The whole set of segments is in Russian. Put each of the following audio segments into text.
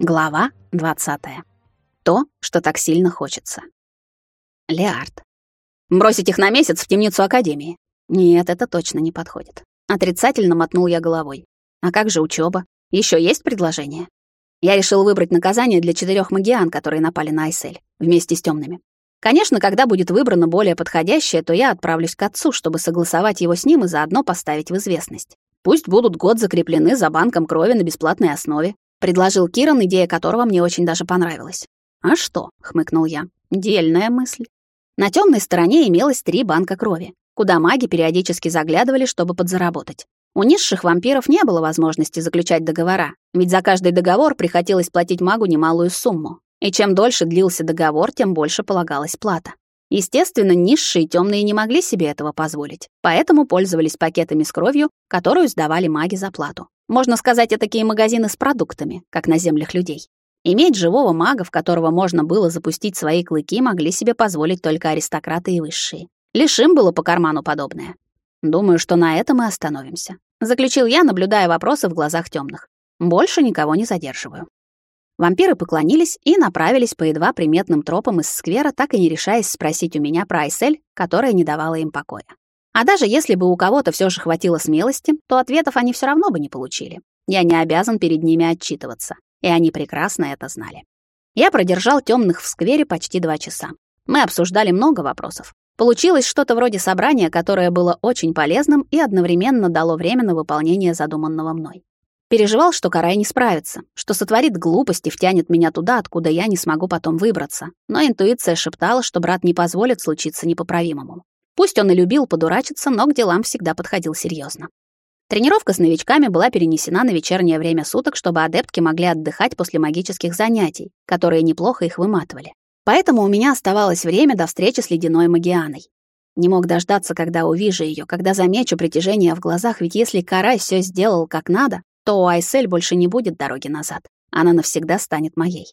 Глава 20. То, что так сильно хочется. Леард. Бросить их на месяц в темницу Академии? Нет, это точно не подходит. Отрицательно мотнул я головой. А как же учеба? Еще есть предложение? Я решил выбрать наказание для четырех магиан, которые напали на Айсель, вместе с темными. Конечно, когда будет выбрано более подходящее, то я отправлюсь к отцу, чтобы согласовать его с ним и заодно поставить в известность. Пусть будут год закреплены за банком крови на бесплатной основе, предложил Киран, идея которого мне очень даже понравилась. А что? хмыкнул я. Дельная мысль. На темной стороне имелось три банка крови, куда маги периодически заглядывали, чтобы подзаработать. У низших вампиров не было возможности заключать договора, ведь за каждый договор приходилось платить магу немалую сумму. И чем дольше длился договор, тем больше полагалась плата. Естественно, низшие темные не могли себе этого позволить, поэтому пользовались пакетами с кровью, которую сдавали маги за плату. Можно сказать, это такие магазины с продуктами, как на землях людей. Иметь живого мага, в которого можно было запустить свои клыки, могли себе позволить только аристократы и высшие. Лишь им было по карману подобное. Думаю, что на этом мы остановимся. Заключил я, наблюдая вопросы в глазах темных. Больше никого не задерживаю. Вампиры поклонились и направились по едва приметным тропам из сквера, так и не решаясь спросить у меня про Айсель, которая не давала им покоя. А даже если бы у кого-то все же хватило смелости, то ответов они все равно бы не получили. Я не обязан перед ними отчитываться, и они прекрасно это знали. Я продержал темных в сквере почти два часа. Мы обсуждали много вопросов. Получилось что-то вроде собрания, которое было очень полезным и одновременно дало время на выполнение задуманного мной. Переживал, что Карай не справится, что сотворит глупости, втянет меня туда, откуда я не смогу потом выбраться. Но интуиция шептала, что брат не позволит случиться непоправимому. Пусть он и любил подурачиться, но к делам всегда подходил серьезно. Тренировка с новичками была перенесена на вечернее время суток, чтобы адептки могли отдыхать после магических занятий, которые неплохо их выматывали. Поэтому у меня оставалось время до встречи с ледяной магианой. Не мог дождаться, когда увижу ее, когда замечу притяжение в глазах, ведь если Карай все сделал как надо, то у Айсель больше не будет дороги назад. Она навсегда станет моей.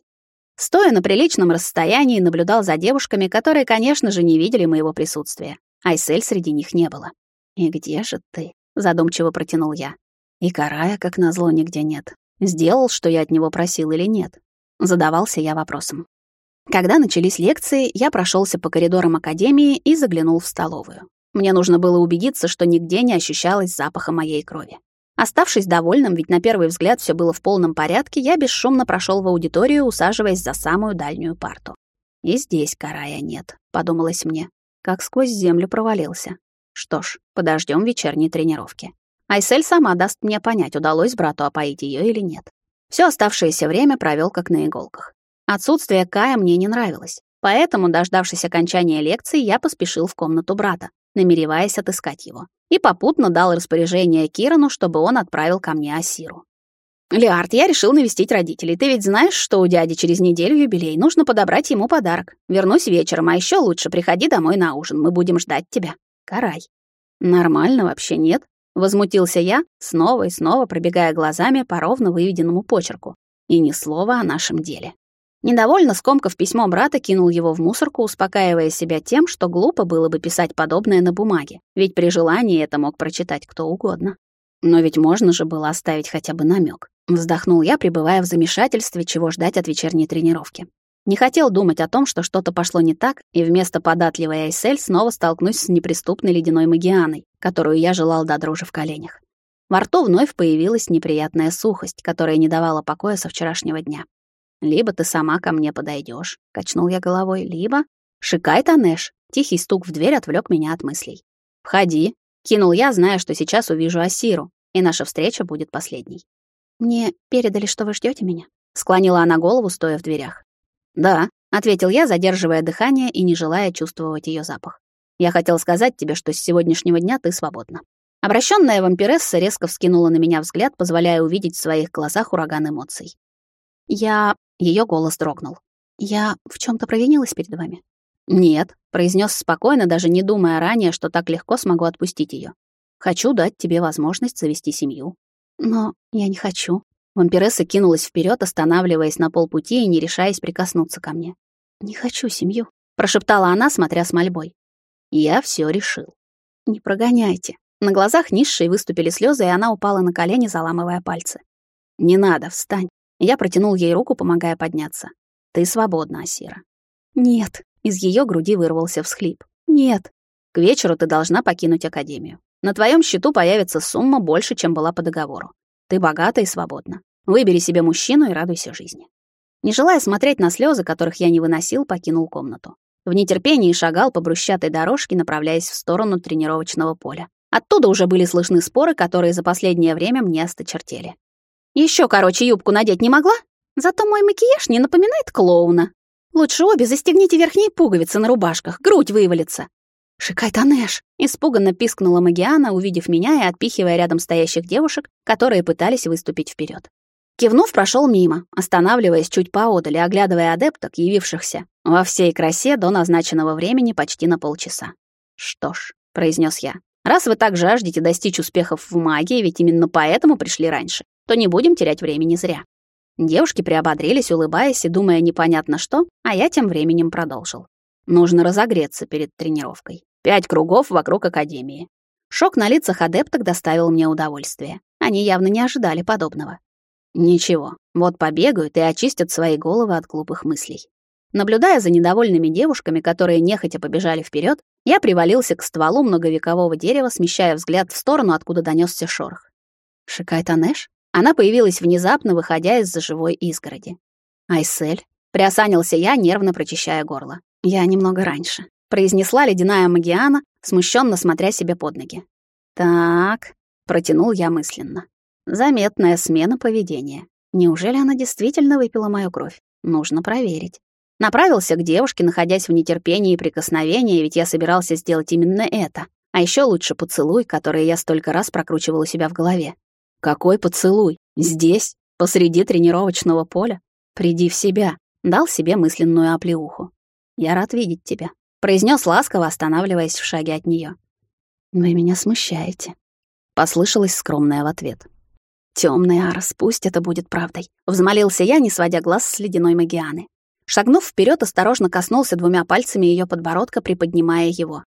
Стоя на приличном расстоянии, наблюдал за девушками, которые, конечно же, не видели моего присутствия. Айсель среди них не было. «И где же ты?» — задумчиво протянул я. И Карая, как назло, нигде нет. Сделал, что я от него просил или нет? Задавался я вопросом. Когда начались лекции, я прошелся по коридорам академии и заглянул в столовую. Мне нужно было убедиться, что нигде не ощущалось запаха моей крови. Оставшись довольным, ведь на первый взгляд все было в полном порядке, я бесшумно прошел в аудиторию, усаживаясь за самую дальнюю парту. И здесь карая нет, подумалось мне, как сквозь землю провалился. Что ж, подождем вечерней тренировки. Айсель сама даст мне понять, удалось брату опоить ее или нет. Все оставшееся время провел как на иголках. Отсутствие Кая мне не нравилось, поэтому, дождавшись окончания лекции, я поспешил в комнату брата, намереваясь отыскать его и попутно дал распоряжение Кирану, чтобы он отправил ко мне Асиру. «Леард, я решил навестить родителей. Ты ведь знаешь, что у дяди через неделю юбилей. Нужно подобрать ему подарок. Вернусь вечером, а еще лучше приходи домой на ужин. Мы будем ждать тебя. Карай». «Нормально вообще нет?» — возмутился я, снова и снова пробегая глазами по ровно выведенному почерку. И ни слова о нашем деле. Недовольно скомкав письмо брата, кинул его в мусорку, успокаивая себя тем, что глупо было бы писать подобное на бумаге, ведь при желании это мог прочитать кто угодно. Но ведь можно же было оставить хотя бы намек. Вздохнул я, пребывая в замешательстве, чего ждать от вечерней тренировки. Не хотел думать о том, что что-то пошло не так, и вместо податливой Айсель снова столкнусь с неприступной ледяной магианой, которую я желал до дрожи в коленях. Во рту вновь появилась неприятная сухость, которая не давала покоя со вчерашнего дня. Либо ты сама ко мне подойдешь, качнул я головой, либо шикай, Танеш. Тихий стук в дверь отвлек меня от мыслей. Входи, кинул я, зная, что сейчас увижу Асиру, и наша встреча будет последней. Мне передали, что вы ждете меня, склонила она голову, стоя в дверях. Да, ответил я, задерживая дыхание и не желая чувствовать ее запах. Я хотел сказать тебе, что с сегодняшнего дня ты свободна. Обращенная вампиресса резко вскинула на меня взгляд, позволяя увидеть в своих глазах ураган эмоций. Я ее голос дрогнул. «Я в чем то провинилась перед вами?» «Нет», — произнес спокойно, даже не думая ранее, что так легко смогу отпустить ее. «Хочу дать тебе возможность завести семью». «Но я не хочу». Вампиресса кинулась вперед, останавливаясь на полпути и не решаясь прикоснуться ко мне. «Не хочу семью», — прошептала она, смотря с мольбой. «Я все решил». «Не прогоняйте». На глазах низшей выступили слезы, и она упала на колени, заламывая пальцы. «Не надо, встань. Я протянул ей руку, помогая подняться. Ты свободна, Асира. Нет, из ее груди вырвался всхлип. Нет. К вечеру ты должна покинуть академию. На твоем счету появится сумма больше, чем была по договору. Ты богата и свободна. Выбери себе мужчину и радуйся жизни. Не желая смотреть на слезы, которых я не выносил, покинул комнату. В нетерпении шагал по брусчатой дорожке, направляясь в сторону тренировочного поля. Оттуда уже были слышны споры, которые за последнее время мне осточертели. Еще короче юбку надеть не могла? Зато мой макияж не напоминает клоуна. Лучше обе застегните верхние пуговицы на рубашках, грудь вывалится. «Шикай-танеш!» — испуганно пискнула Магиана, увидев меня и отпихивая рядом стоящих девушек, которые пытались выступить вперед. Кивнув, прошел мимо, останавливаясь чуть поодаль и оглядывая адепток, явившихся во всей красе до назначенного времени почти на полчаса. «Что ж», — произнес я, — «раз вы так жаждете достичь успехов в магии, ведь именно поэтому пришли раньше, то не будем терять времени зря». Девушки приободрились, улыбаясь и думая непонятно что, а я тем временем продолжил. Нужно разогреться перед тренировкой. Пять кругов вокруг академии. Шок на лицах адепток доставил мне удовольствие. Они явно не ожидали подобного. Ничего, вот побегают и очистят свои головы от глупых мыслей. Наблюдая за недовольными девушками, которые нехотя побежали вперед, я привалился к стволу многовекового дерева, смещая взгляд в сторону, откуда донесся шорох. Шикай-Танеш? Она появилась внезапно, выходя из-за живой изгороди. Айсель. Приосанился я, нервно прочищая горло. «Я немного раньше», — произнесла ледяная Магиана, смущенно смотря себе под ноги. «Так», — протянул я мысленно. «Заметная смена поведения. Неужели она действительно выпила мою кровь? Нужно проверить». Направился к девушке, находясь в нетерпении и прикосновении, ведь я собирался сделать именно это. А еще лучше поцелуй, который я столько раз прокручивал у себя в голове. Какой поцелуй? Здесь? Посреди тренировочного поля? Приди в себя. Дал себе мысленную оплеуху. «Я рад видеть тебя», — произнес ласково, останавливаясь в шаге от нее. «Вы меня смущаете», — послышалось скромное в ответ. «Тёмный Арос, пусть это будет правдой», — взмолился я, не сводя глаз с ледяной Магианы. Шагнув вперед, осторожно коснулся двумя пальцами ее подбородка, приподнимая его.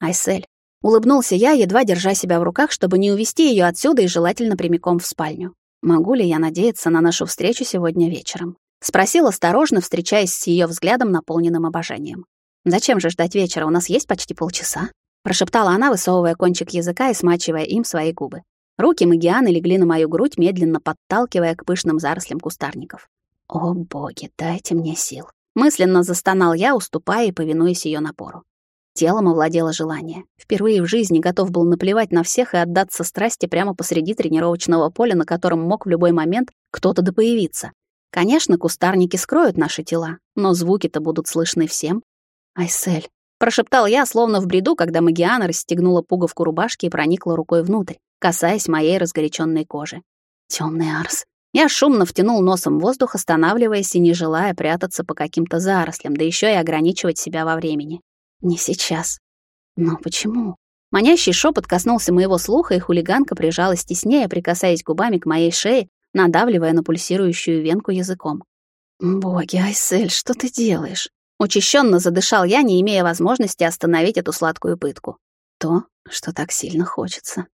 «Айсель». Улыбнулся я, едва держа себя в руках, чтобы не увести ее отсюда и желательно прямиком в спальню. Могу ли я надеяться на нашу встречу сегодня вечером? Спросил осторожно, встречаясь с ее взглядом, наполненным обожанием. «Зачем же ждать вечера? У нас есть почти полчаса», — прошептала она, высовывая кончик языка и смачивая им свои губы. Руки Магианы легли на мою грудь, медленно подталкивая к пышным зарослям кустарников. «О, боги, дайте мне сил!» Мысленно застонал я, уступая и повинуясь ее напору. Телом овладело желание. Впервые в жизни готов был наплевать на всех и отдаться страсти прямо посреди тренировочного поля, на котором мог в любой момент кто-то допоявиться. Конечно, кустарники скроют наши тела, но звуки-то будут слышны всем. «Айсель», — прошептал я, словно в бреду, когда Магиана расстегнула пуговку рубашки и проникла рукой внутрь, касаясь моей разгоряченной кожи. Темный Арс. Я шумно втянул носом воздух, останавливаясь и не желая прятаться по каким-то зарослям, да еще и ограничивать себя во времени. Не сейчас. Но почему? Манящий шепот коснулся моего слуха, и хулиганка прижалась теснее, прикасаясь губами к моей шее, надавливая на пульсирующую венку языком. «Боги, Айсель, что ты делаешь?» Учащенно задышал я, не имея возможности остановить эту сладкую пытку. То, что так сильно хочется.